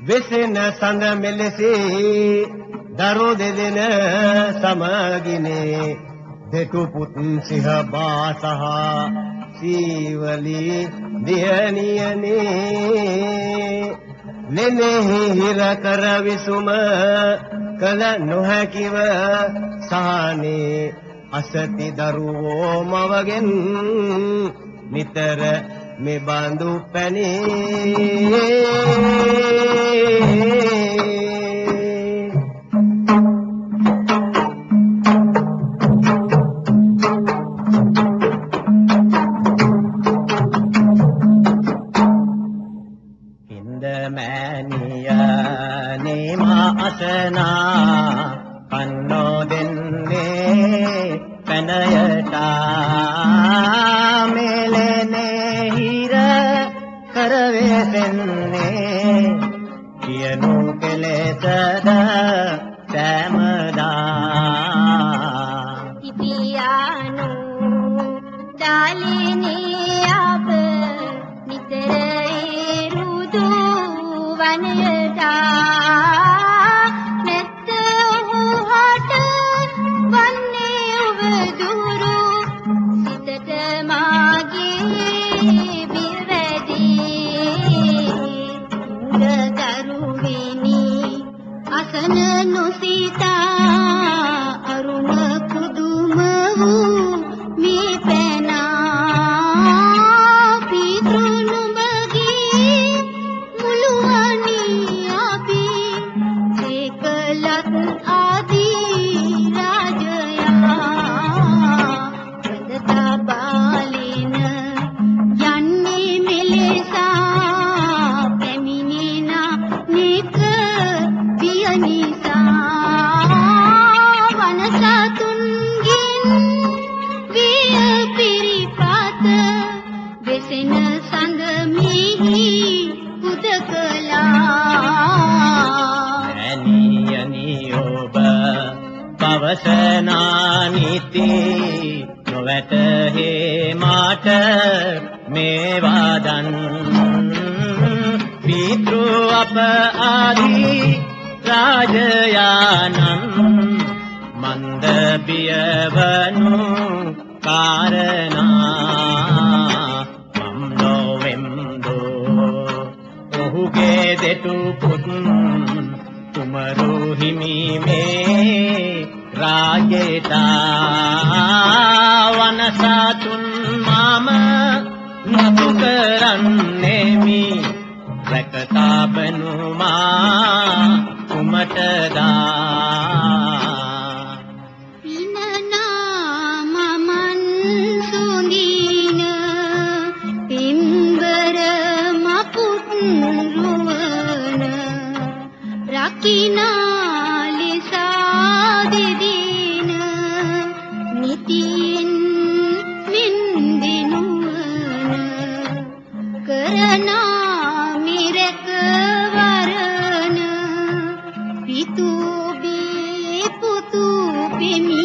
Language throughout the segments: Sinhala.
වෙසෙන සඳ මෙලෙසේ දරු දෙදෙන සමගිනේ. දෙටු පුත් සිහ බාසහ සීවලි දියණියනේ. නෙනෙහි හිර කර විසුම කල නොහැකිව සානේ අසති දරුවෝ මවගෙන් නිතර මෙබඳු පැනේ. මා අසනා කන්නෝ දෙන්නේ පැනයට මෙලෙනේ හිර කරවෙසෙන්නේ කියනු කෙලෙසද حسنا نسيتا පවසනා නිති නොවැටහේ මාට මේවාදන් පිතෘ අප ආදී රාජයානන් මන්ද බියවනු කාරණා මම් නොවෙම්දෝ ඔහුගේ දෙටු පුත් තුමරු හිමිමේ රාජේතා වනසතුන් මම නතු කරන්නෙමි රැකතාබනු මා කුමටදා පිනනාමමන් සුඳින පින්වර මපුත් රුවන රකිනා ලෙසා දෙදින නිතින් මින්දිනුවන කරනා Rabbi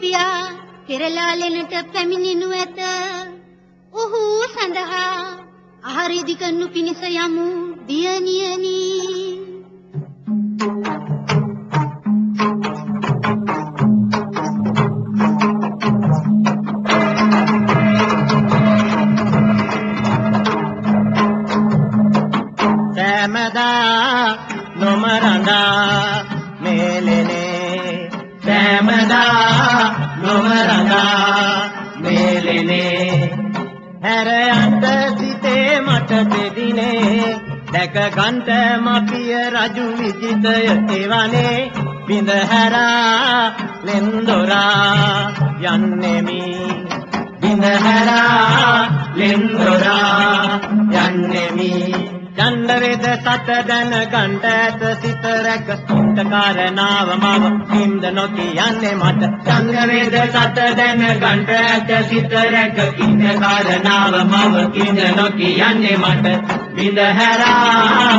ඔබ පියා කෙරලාලෙනට පැමිණෙනු ඇත. ඔහු සඳහා ආහාර ඉදිකරනු පිණිස යමු දියණියනි. සෑමදා නොමරඳා මේලෙනේ සෑමදා නොමරඳා මේලෙනේ හැර අත සිතේ මට දෙදිනේ දැක ගන්ට මපිය රජු විජිතය එවනේ බිඳ හැරා ලෙන්දොරා යන්නෙමි. බිඳ හැරා ලෙන්දොරා යන්නෙමි චන්දවේද සත දැන ගණ්ඩ ඇත සිත රැක. ඉට කාරණාව මව හින්ද නොකියන්නේ මට. චන්දවේද සත දැන ගණ්ඩ ඇත සිත රැක. ඉට කාරණාව මව හින්ද නොකියන්නේ මට. බිඳ හැරා